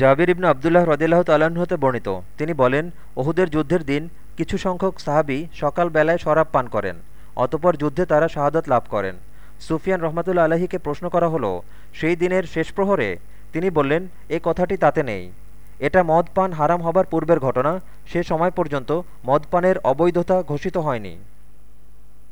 জাবির ইবনু আবদুল্লাহ রদিল্লাহ তাল্লাহ্ন হতে বর্ণিত। তিনি বলেন, ওহুদের যুদ্ধের দিন কিছু সংখ্যক সাহাবি সকালবেলায় শরাব পান করেন, অতপর যুদ্ধে তারা শাহাদত লাভ করেন। সুফিয়ান রহমাতুল্লা আলহীকে প্রশ্ন করা হলো, সেই দিনের শেষ প্রহরে? তিনি বললেন, এ কথাটি তাতে নেই। এটা মদ পান হারাম হবার পূর্বের ঘটনা, সে সময় পর্যন্ত মদ পানের অবৈধতা ঘোষিত হয়নি।